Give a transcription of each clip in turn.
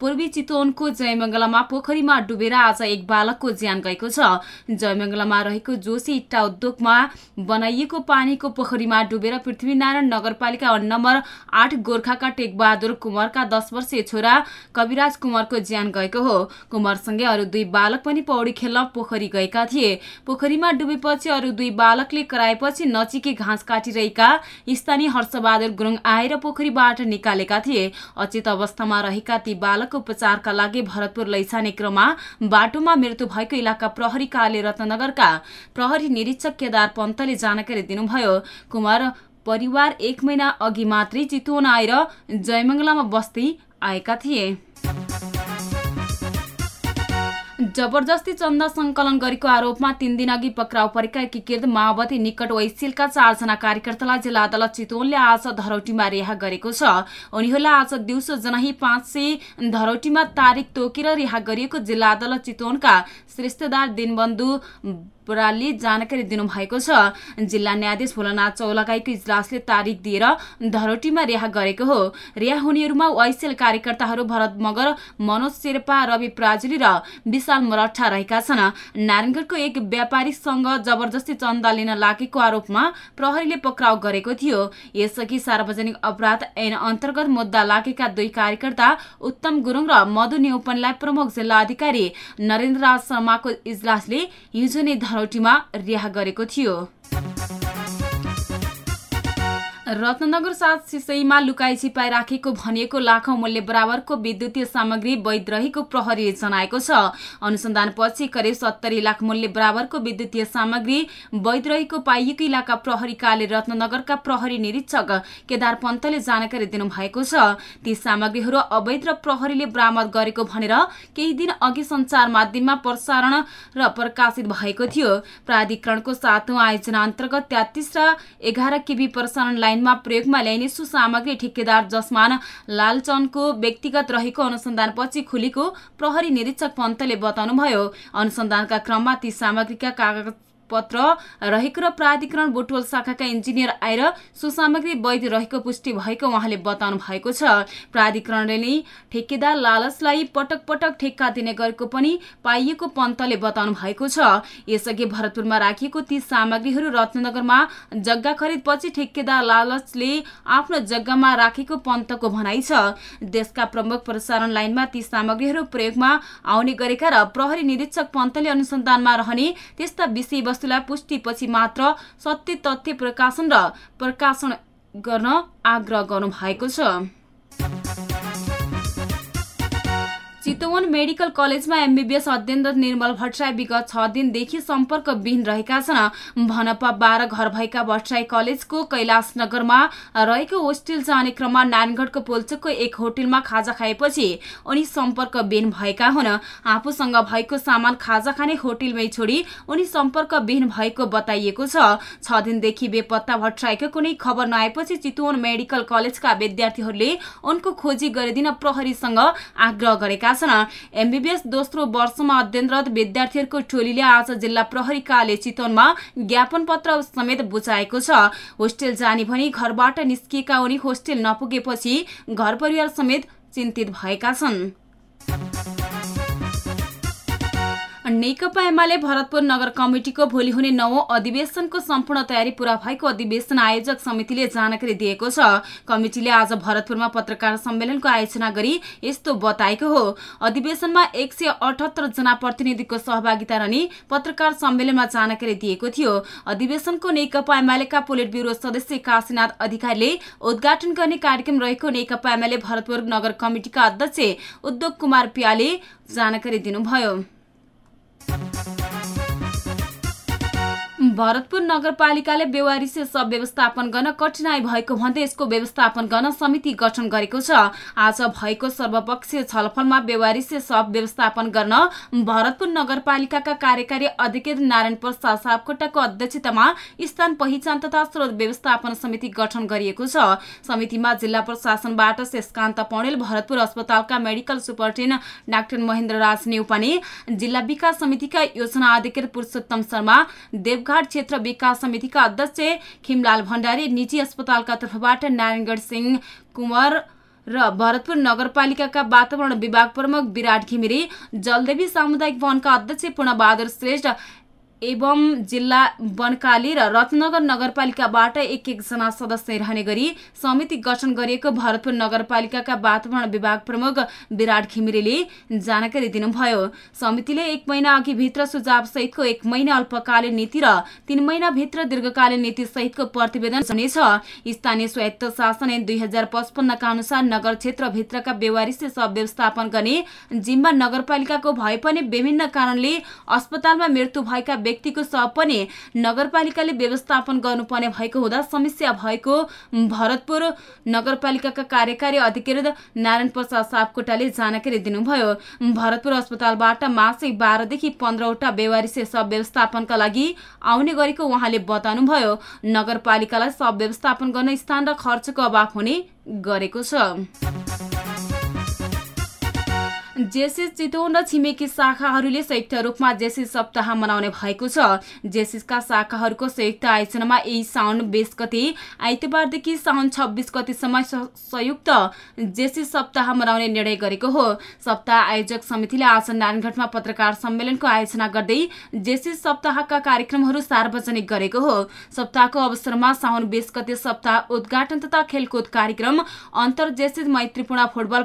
पूर्वी चितवनको जयमङ्गलामा पोखरीमा डुबेर आज एक बालकको ज्यान गएको छ। जयमङ्गलामा रहेको जोशी इट्टा उद्योगमा बनाइएको पानीको पोखरीमा डुबेर पृथ्वीनारायण नगरपालिका नम्बर आठ गोर्खाका टेकबहादुर कुमारका दस वर्षीय छोरा कविराज कुमारको ज्यान गएको हो। कुमारसँगै अरू दुई बालक पनि पौडी खेल्न पोखरी गएका थिए। पोखरीमा डुबेपछि अरू दुई बालकले कराएपछि नचिके घाँस काटिरहेका स्थानीय हर्षबहादुर गुरुङ आएर पोखरीबाट निकालेका थिए। अचेत अवस्थामा रहेका ती बालक उपचारका लागि भरतपुर लैजाने क्रममा बाटोमा मृत्यु भएको इलाका प्रहरी कार्य रत्नगरका प्रहरी निरीक्षक केदार पन्तले जानकारी दिनुभयो। कुमार परिवार एक महिना अघि मात्रै चितवन आएर जयमङ्गलामा बस्दै आएका थिए। जबरजस्ती चन्दा संकलन गरेको आरोपमा तीन दिन अघि पक्राउ परेका एकीकृत माओवादी निकट वैसिलका चारजना कार्यकर्तालाई जिल्ला अदालत चितवनले आज धरौटीमा रिहा गरेको छ। उनीहरूलाई आज दिउँसो जनाही पाँच सय धरौटीमा तारिक तोकेर रिहा गरिएको जिल्ला अदालत चितवनका श्रेष्ठदार दिनबन्धु बरालले जानकारी दिनुभएको छ। जिल्ला न्यायाधीश भोलानाथ चौलागाईको इजलासले तारिक दिएर धरोटीमा रिहा गरेको हो। रिहा हुनेहरूमा वाइसेल कार्यकर्ताहरू भरत मगर मनोज शेर्पा रवि प्राजुली र विशाल मरठा रहेका छन्। नारायणगढको एक व्यापारीसँग जबरजस्ती चन्दा लिन लागेको आरोपमा प्रहरीले पक्राउ गरेको थियो। यसअघि सार्वजनिक अपराध ऐन अन्तर्गत मुद्दा लागेका दुई कार्यकर्ता उत्तम गुरुङ र मधु नेउपनलाई प्रमुख जिल्ला अधिकारी नरेन्द्र राज शर्माको इजलासले हिजो नै छनौटीमा रिहा गरेको थियो। रत्नगर सात सिसैमा लुकाई छिपाई राखेको भनिएको लाखौं मूल्य बराबरको विद्युतीय सामग्री वैध रहेको प्रहरीले जनाएको छ। अनुसन्धानपछि करिब सत्तरी लाख मूल्य बराबरको विद्युतीय सामग्री वैध रहेको पाइएको इलाका प्रहरी कार्य रत्नगरका प्रहरी निरीक्षक केदार पन्तले जानकारी दिनुभएको छ। ती सामग्रीहरू अवैध र प्रहरीले बरामद गरेको भनेर केही दिन अघि संचार माध्यममा प्रसारण र प्रकाशित भएको थियो। प्राधिकरणको सातौं आयोजना अन्तर्गत तेत्तिस र एघार केबी प्रसारण लाइन लाइनमा प्रयोगमा ल्याइने सुसामग्री ठेकेदार जसमान लालचनको व्यक्तिगत रहेको अनुसन्धानपछि खुलेको प्रहरी निरीक्षक पन्तले बताउनुभयो। अनुसन्धानका क्रममा ती सामग्रीका कागज पत्र रहेको र प्राधिकरण बोटवल शाखाका इन्जिनियर आएर सुसामग्री वैध रहेको पुष्टि भएको उहाँले बताउनु भएको छ। प्राधिकरणले नै ठेकेदार लालचलाई पटक पटक ठेक्का दिने गरेको पनि पाइएको पन्तले बताउनु भएको छ। यसअघि भरतपुरमा राखिएको ती सामग्रीहरू रत्नगरमा जग्गा खरिदपछि ठेकेदार लालचले आफ्नो जग्गामा राखेको पन्तको भनाइ छ। देशका प्रमुख प्रसारण लाइनमा ती सामग्रीहरू प्रयोगमा आउने गरेका र प्रहरी निरीक्षक पन्तले अनुसन्धानमा रहने त्यस्ता विषय वस्तुलाई पुष्टिपछि मात्र सत्य तथ्य प्रकाशन र प्रकाशन गर्न आग्रह गर्नु भएको छ। चितवन मेडिकल कलेजमा एमबीबीएस अध्ययनरत निर्मल भट्टराई विगत छ दिनदेखि सम्पर्कविहीन रहेका छन्। भनपा बाह्र घर भएका भट्टराई कलेजको कैलाशनगरमा रहेको होस्टेल जाने क्रममा नारायणगढको पोल्चोकको एक होटेलमा खाजा खाएपछि उनी सम्पर्कविहीन भएका हुन्। आफूसँग भएको सामान खाजा खाने होटेलमै छोडी उनी सम्पर्कविहीन भएको बताइएको छ दिनदेखि बेपत्ता भट्टराईको कुनै खबर नआएपछि चितवन मेडिकल कलेजका विद्यार्थीहरूले उनको खोजी गरिदिन प्रहरीसँग आग्रह गरेका छन् एमबीबीएस दोस्रो वर्षमा अध्ययनरत विद्यार्थीहरूको टोलीले आज जिल्ला प्रहरी कार्य चितवनमा ज्ञापन पत्र समेत बुझाएको छ। होस्टेल जाने भनी घरबाट निस्किएका उनी होस्टेल नपुगेपछि घर परिवार समेत चिन्तित भएका छन्। नेकपा एमाले भरतपुर नगर कमिटिको भोलि हुने नवौं अधिवेशनको सम्पूर्ण तयारी पूरा भएको अधिवेशन आयोजक समितिले जानकारी दिएको छ। कमिटिले आज भरतपुरमा पत्रकार सम्मेलनको आयोजना गरी यस्तो बताएको हो। अधिवेशनमा एक सय अठहत्तर जना प्रतिनिधिको सहभागिता रहने पत्रकार सम्मेलनमा जानकारी दिएको थियो। अधिवेशनको नेकपा एमालेका पोलिट ब्युरो सदस्य काशीनाथ अधिकारीले उद्घाटन गर्ने कार्यक्रम रहेको नेकपा एमाले भरतपुर नगर कमिटिका अध्यक्ष उद्योग कुमार पियाले जानकारी दिनुभयो। भरतपुर नगरपालिकाले बेवारिसे सब व्यवस्थापन गर्न कठिनाई भएको भन्दै यसको व्यवस्थापन गर्न समिति गठन गरेको छ। आज भएको सर्वपक्षीय छलफलमा बेवारिसे सब व्यवस्थापन गर्न भरतपुर नगरपालिकाका कार्यकारी अधिकृत नारायण प्रसाद सापकोटाको अध्यक्षतामा स्थान पहिचान तथा स्रोत व्यवस्थापन समिति गठन गरिएको छ। समितिमा जिल्ला प्रशासनबाट शेषकान्त पौडेल भरतपुर अस्पतालका medical superintendent doctor Mahendra Raj Neupane जिल्ला विकास समितिका योजना अधिकृत पुरुषोत्तम शर्मा देवघाट क्षेत्र विकास समितिका अध्यक्ष खिमलाल भण्डारी निजी अस्पतालका तर्फबाट नारायणगढ सिंह कुमार र भरतपुर नगरपालिकाका वातावरण विभाग प्रमुख विराट घिमिरे जलदेवी सामुदायिक वनका अध्यक्ष पूर्णबहादुर श्रेष्ठ एवं जिल्ला वनकाली र रत्नगर नगरपालिकाबाट एक एकजना सदस्य रहने गरी समिति गठन गरिएको भरतपुर नगरपालिकाका वातावरण विभाग प्रमुख विराट घिमिरेले जानकारी दिनुभयो। समितिले एक महिना अघि भित्र सुझाव सहितको एक महिना अल्पकालीन नीति र तीन महिनाभित्र दीर्घकालीन नीति सहितको प्रतिवेदन हुनेछ स्थानीय स्वायत्त शासन दुई हजार पचपन्नका अनुसार नगर क्षेत्रभित्रका व्यवहारिक सब व्यवस्थापन गर्ने जिम्मा नगरपालिकाको भए पनि विभिन्न कारणले अस्पतालमा मृत्यु भएका व्यक्तिको शव पनि नगरपालिकाले व्यवस्थापन गर्नुपर्ने भएको हुँदा समस्या भएको भरतपुर नगरपालिकाका कार्यकारी अधिकृत नारायण प्रसाद सापकोटाले जानकारी दिनुभयो। भरतपुर अस्पतालबाट मासिक बाह्रदेखि पन्ध्रवटा बेवारिसे सब व्यवस्थापनका लागि आउने गरेको उहाँले बताउनुभयो। नगरपालिकालाई सब व्यवस्थापन गर्न स्थान र खर्चको अभाव हुने गरेको छ। जेसिस चितवन र छिमेकी शाखाहरूले संयुक्त रूपमा जेसिस सप्ताह मनाउने भएको छ। जेसिसका शाखाहरूको संयुक्त आयोजनामा यही साउन बिस गति आइतबारदेखि साउन छब्बिस गतिसम्म संयुक्त जेसिस सप्ताह मनाउने निर्णय गरेको हो। सप्ताह आयोजक समितिले आज नारायणघाटमा पत्रकार सम्मेलनको आयोजना गर्दै जेसिस सप्ताहका कार्यक्रमहरू सार्वजनिक गरेको हो। सप्ताहको अवसरमा साउन बिस गते सप्ताह उद्घाटन तथा खेलकुद कार्यक्रम अन्तर जेसिस मैत्रीपूर्ण फुटबल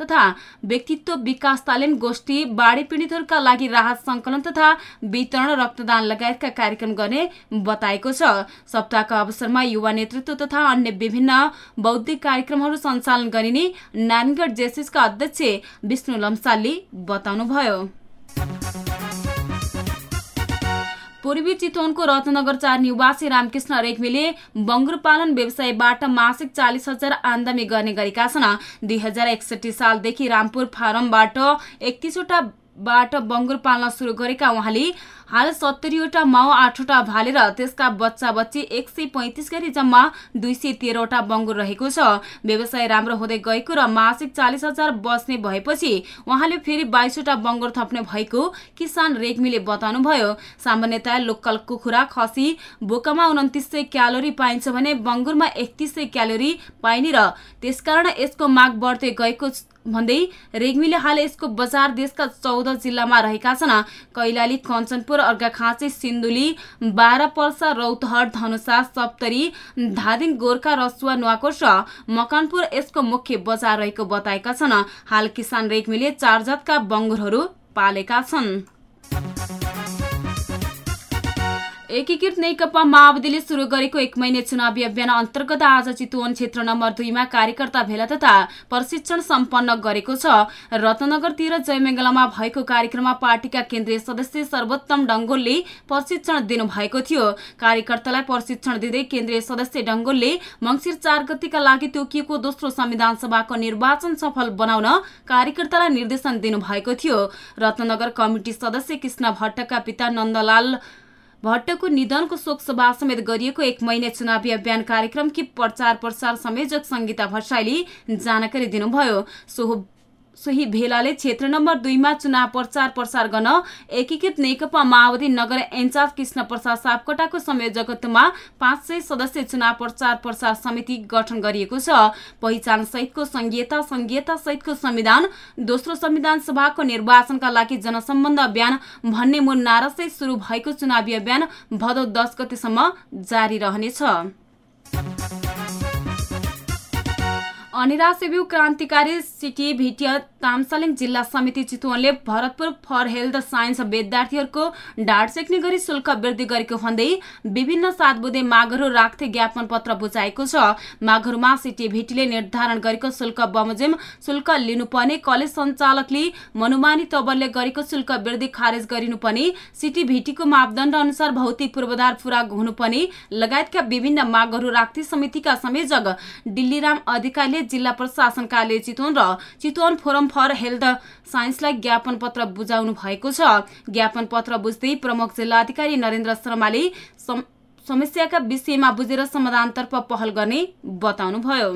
तथा व्यक्तित्व विकास तालिम गोष्ठी बाढी पीडितहरूका लागि राहत संकलन तथा वितरण रक्तदान लगायतका कार्यक्रम गर्ने बताएको छ। सप्ताहका अवसरमा युवा नेतृत्व तथा अन्य विभिन्न बौद्धिक कार्यक्रमहरू सञ्चालन गरिने नानगढ जेसिसका अध्यक्ष विष्णु लम्सालले बताउनुभयो। पूर्वी चितवनको रत्नगर चार निवासी रामकृष्ण रेग्मीले बङ्गुर पालन व्यवसायबाट मासिक चालिस हजार आमदामी गर्ने गरेका छन्। दुई हजार एकसठी सालदेखि रामपुर फारमबाट एकतिसवटा बाट बङ्गुर पाल्न सुरु गरेका उहाँले हाल सत्तरीवटा माउ आठवटा भाले र त्यसका बच्चा बच्ची एक सय पैँतिस गरी जम्मा दुई सय तेह्रवटा बङ्गुर रहेको छ। व्यवसाय राम्रो हुँदै गएको र मासिक चालिस हजार बस्ने भएपछि उहाँले फेरि बाइसवटा बङ्गुर थप्ने भएको किसान रेग्मीले बताउनुभयो। सामान्यतया लोकल कुखुरा खसी बोकामा उन्तिस सय क्यालोरी पाइन्छ भने बङ्गुरमा एकतिस सय क्यालोरी पाइने र त्यसकारण यसको माग बढ्दै गएको भन्दै रेग्मीले हाल यसको बजार देशका चौध जिल्लामा रहेका छन्। कैलाली कञ्चनपुर अर्घाखाँची सिन्धुली बाह्र पर्सा रौतहट धनुषा सप्तरी धादिङ गोर्खा रसुवा नुवाकोट र मकनपुर यसको मुख्य बजार रहेको बताएका छन्। हाल किसान रेग्मीले चार जातका बङ्गुरहरू पालेका छन्। एकीकृत नेकपा माओवादीले सुरु गरेको एक महिने चुनावी अभियान अन्तर्गत आज चितवन क्षेत्र नम्बर दुईमा कार्यकर्ता भेला तथा प्रशिक्षण सम्पन्न गरेको छ। रत्नगरतिर जयमङ्गलामा भएको कार्यक्रममा पार्टीका केन्द्रीय सदस्य सर्वोत्तम डङ्गोलले प्रशिक्षण दिनुभएको थियो। कार्यकर्तालाई प्रशिक्षण दिँदै केन्द्रीय सदस्य डङ्गोलले मङ्सिर चार गतिका लागि तोकिएको दोस्रो संविधान सभाको निर्वाचन सफल बनाउन कार्यकर्तालाई निर्देशन दिनुभएको थियो। रत्नगर कमिटी सदस्य कृष्ण भट्टका पिता नन्दलाल भट्टको निधनको शोक सभा समेत गरिएको एक महिने चुनावी अभियान कार्यक्रमकी प्रचार प्रसार संयोजक संगीता भट्टराईले जानकारी दिनुभयो। सोही भेलाले क्षेत्र नम्बर दुईमा चुनाव प्रचार प्रसार गर्न एकीकृत नेकपा माओवादी नगर इन्चार्ज कृष्ण प्रसाद सापकोटाको संयोजकत्वमा पाँच सय सदस्य चुनाव प्रचार प्रसार समिति गठन गरिएको छ। पहिचान सहितको संघीयता संघीयता सहितको संविधान दोस्रो संविधान सभाको निर्वाचनका लागि जनसम्बन्ध अभियान भन्ने मूल नारासहित शुरू भएको चुनावी अभियान भदौ दस गतेसम्म जारी रहनेछ। अनिरा सेब्यू क्रान्तिकारी सिटी भिटिया तामसालिङ जिल्ला समिति चितवनले भरतपुर फर हेल्थ साइन्स विद्यार्थीहरूको ढाड सेक्ने गरी शुल्क वृद्धि गरेको भन्दै विभिन्न सात बुधे मागहरू राख्थे ज्ञापन पत्र बुझाएको छ। मागहरूमा सिटी भिटीले निर्धारण गरेको शुल्क बमोजिम शुल्क लिनुपर्ने कलेज सञ्चालकले मनुमानी तबरले गरेको शुल्क वृद्धि खारेज गरिनुपर्ने सिटी भिटीको मापदण्ड अनुसार भौतिक पूर्वाधार पूरा हुनुपर्ने लगायतका विभिन्न मागहरू राख्थे समितिका संयोजक दिल्लीराम अधिकारीले जिल्ला प्रशासन कार्य चितवन र चितवन फोरम फर हेल्थ साइन्सलाई ज्ञापन पत्र बुझाउनु भएको छ। ज्ञापन पत्र बुझ्दै प्रमुख जिल्लाधिकारी नरेन्द्र शर्माले समस्याका विषयमा बुझेर समाधानतर्फ पहल गर्ने बताउनुभयो।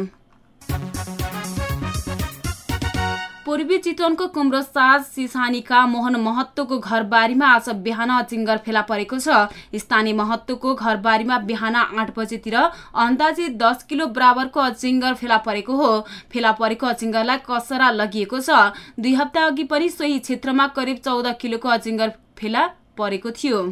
पूर्वी चितवनको कुम्रो साज सिसानीका मोहन महत्वको घरबारीमा आज बिहान अचिङ्गर फेला परेको छ। स्थानीय महत्वको घरबारीमा बिहान आठ बजेतिर अन्दाजी दस किलो बराबरको अचिङ्गर फेला परेको हो। फेला परेको अचिङ्गरलाई कसरा लगिएको छ। दुई हप्ता अघि पनि सोही क्षेत्रमा करिब चौध किलोको अचिङ्गर फेला परेको थियो।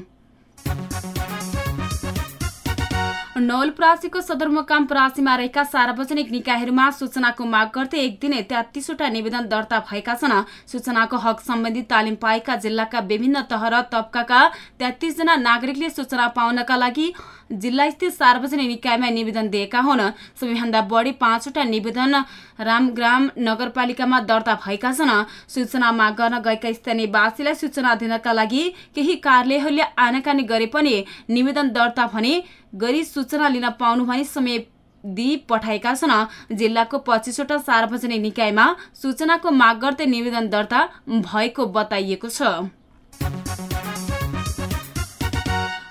नवलपरासीको सदरमुकाम परासीमा रहेका सार्वजनिक निकायहरूमा सूचनाको माग गर्दै एक दिने तेत्तिसवटा निवेदन दर्ता भएका छन्। सूचनाको हक सम्बन्धी तालिम पाएका जिल्लाका विभिन्न तह र तबकाका तेत्तिसजना नागरिकले सूचना पाउनका लागि जिल्लास्थित सार्वजनिक निकायमा निवेदन दिएका हुन्। सबैभन्दा बढी पाँचवटा निवेदन रामग्राम नगरपालिकामा दर्ता भएका छन्। सूचना माग गर्न गएका स्थानीयवासीलाई सूचना दिनका लागि केही कार्यालयहरूले आनाकानी गरे पनि निवेदन दर्ता भने गरी सूचना लिन पाउनु भने समय दिई पठाएका छन्। जिल्लाको पच्चिसवटा सार्वजनिक निकायमा सूचनाको माग गर्दै निवेदन दर्ता भएको बताइएको छ।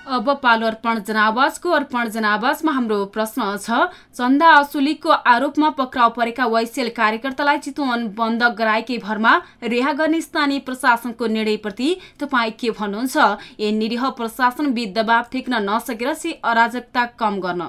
अब पालो अर्पण जनावासको अर्पण जनावासमा हाम्रो प्रश्न छ चन्दा असुलीको आरोपमा पक्राउ परेका वैसेल कार्यकर्तालाई चितवन बन्द गराएकै भरमा रिहा गर्ने स्थानीय प्रशासनको निर्णयप्रति तपाईँ के भन्नुहुन्छ? ए निरीह प्रशासन दबाव ठेक्न नसकेर सी अराजकता कम गर्न।